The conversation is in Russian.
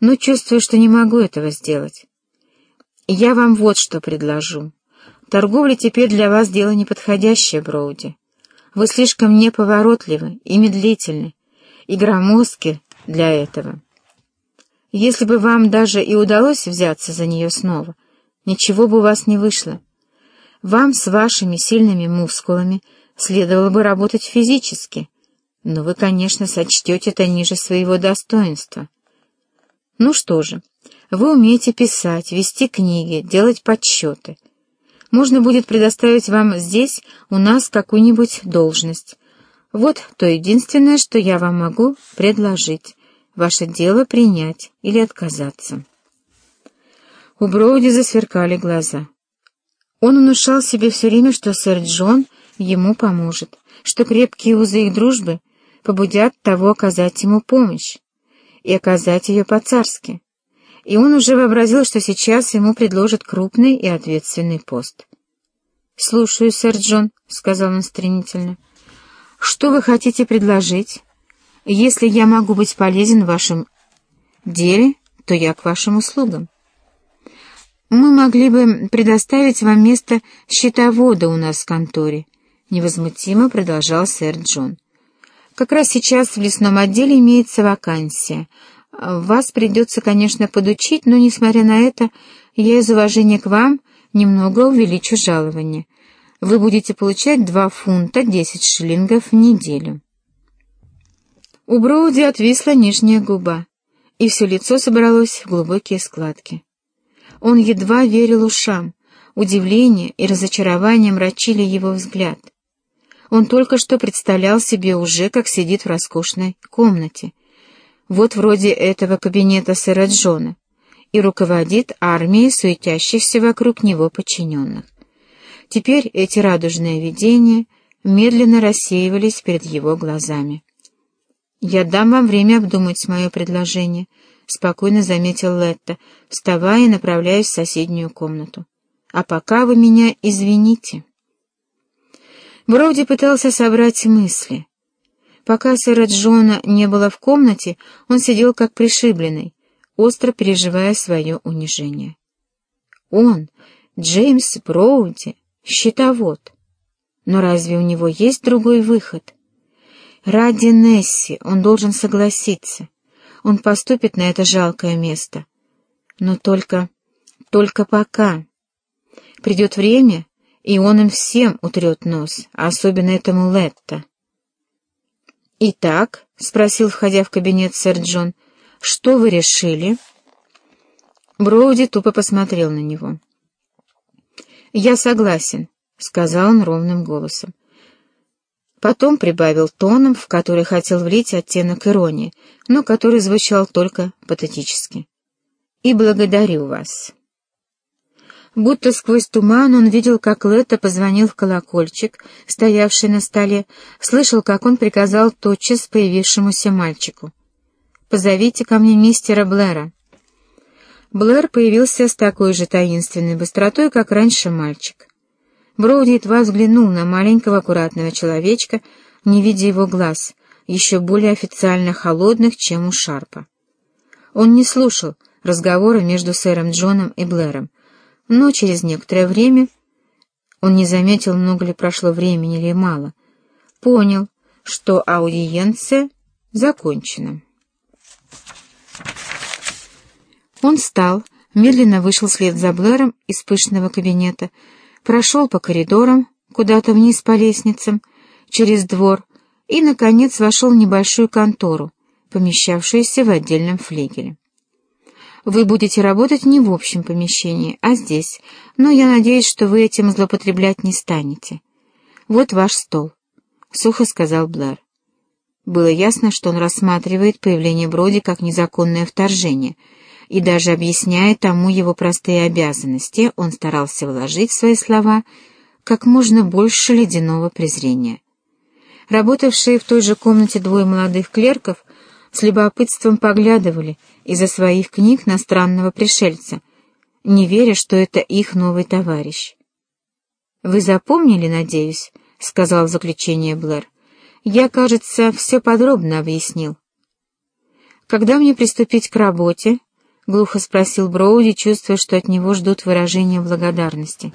но чувствую, что не могу этого сделать. Я вам вот что предложу. Торговля теперь для вас дело неподходящее, Броуди. Вы слишком неповоротливы и медлительны, и громоздки для этого. Если бы вам даже и удалось взяться за нее снова, ничего бы у вас не вышло. Вам с вашими сильными мускулами следовало бы работать физически, но вы, конечно, сочтете это ниже своего достоинства. Ну что же, вы умеете писать, вести книги, делать подсчеты. Можно будет предоставить вам здесь, у нас, какую-нибудь должность. Вот то единственное, что я вам могу предложить. Ваше дело принять или отказаться. У Броуди засверкали глаза. Он внушал себе все время, что сэр Джон ему поможет, что крепкие узы их дружбы побудят того оказать ему помощь и оказать ее по-царски. И он уже вообразил, что сейчас ему предложат крупный и ответственный пост. «Слушаю, сэр Джон», — сказал он стремительно. «Что вы хотите предложить? Если я могу быть полезен в вашем деле, то я к вашим услугам. Мы могли бы предоставить вам место счетовода у нас в конторе», — невозмутимо продолжал сэр Джон. Как раз сейчас в лесном отделе имеется вакансия. Вас придется, конечно, подучить, но, несмотря на это, я из уважения к вам немного увеличу жалование. Вы будете получать два фунта десять шиллингов в неделю. У Броуди отвисла нижняя губа, и все лицо собралось в глубокие складки. Он едва верил ушам, удивление и разочарование мрачили его взгляд — он только что представлял себе уже, как сидит в роскошной комнате. Вот вроде этого кабинета сэра Джона. И руководит армией суетящихся вокруг него подчиненных. Теперь эти радужные видения медленно рассеивались перед его глазами. «Я дам вам время обдумать мое предложение», — спокойно заметил Летта, вставая и направляясь в соседнюю комнату. «А пока вы меня извините». Броуди пытался собрать мысли. Пока сэра Джона не было в комнате, он сидел как пришибленный, остро переживая свое унижение. Он, Джеймс Броуди, счетовод. Но разве у него есть другой выход? Ради Несси он должен согласиться. Он поступит на это жалкое место. Но только... только пока. Придет время, и он им всем утрет нос, а особенно этому Летто. «Итак», — спросил, входя в кабинет сэр Джон, — «что вы решили?» Броуди тупо посмотрел на него. «Я согласен», — сказал он ровным голосом. Потом прибавил тоном, в который хотел влить оттенок иронии, но который звучал только патетически. «И благодарю вас». Будто сквозь туман он видел, как Лето позвонил в колокольчик, стоявший на столе, слышал, как он приказал тотчас появившемуся мальчику. «Позовите ко мне мистера Блэра». Блэр появился с такой же таинственной быстротой, как раньше мальчик. Броуди едва взглянул на маленького аккуратного человечка, не видя его глаз, еще более официально холодных, чем у Шарпа. Он не слушал разговора между сэром Джоном и Блэром, но через некоторое время, он не заметил, много ли прошло времени или мало, понял, что аудиенция закончена. Он встал, медленно вышел вслед за Блэром из пышного кабинета, прошел по коридорам, куда-то вниз по лестницам, через двор и, наконец, вошел в небольшую контору, помещавшуюся в отдельном флигеле. Вы будете работать не в общем помещении, а здесь, но я надеюсь, что вы этим злоупотреблять не станете. Вот ваш стол», — сухо сказал Блэр. Было ясно, что он рассматривает появление Броди как незаконное вторжение, и даже объясняя тому его простые обязанности, он старался вложить в свои слова как можно больше ледяного презрения. Работавшие в той же комнате двое молодых клерков с любопытством поглядывали из-за своих книг на странного пришельца, не веря, что это их новый товарищ. «Вы запомнили, надеюсь?» — сказал в заключение Блэр. «Я, кажется, все подробно объяснил». «Когда мне приступить к работе?» — глухо спросил Броуди, чувствуя, что от него ждут выражения благодарности.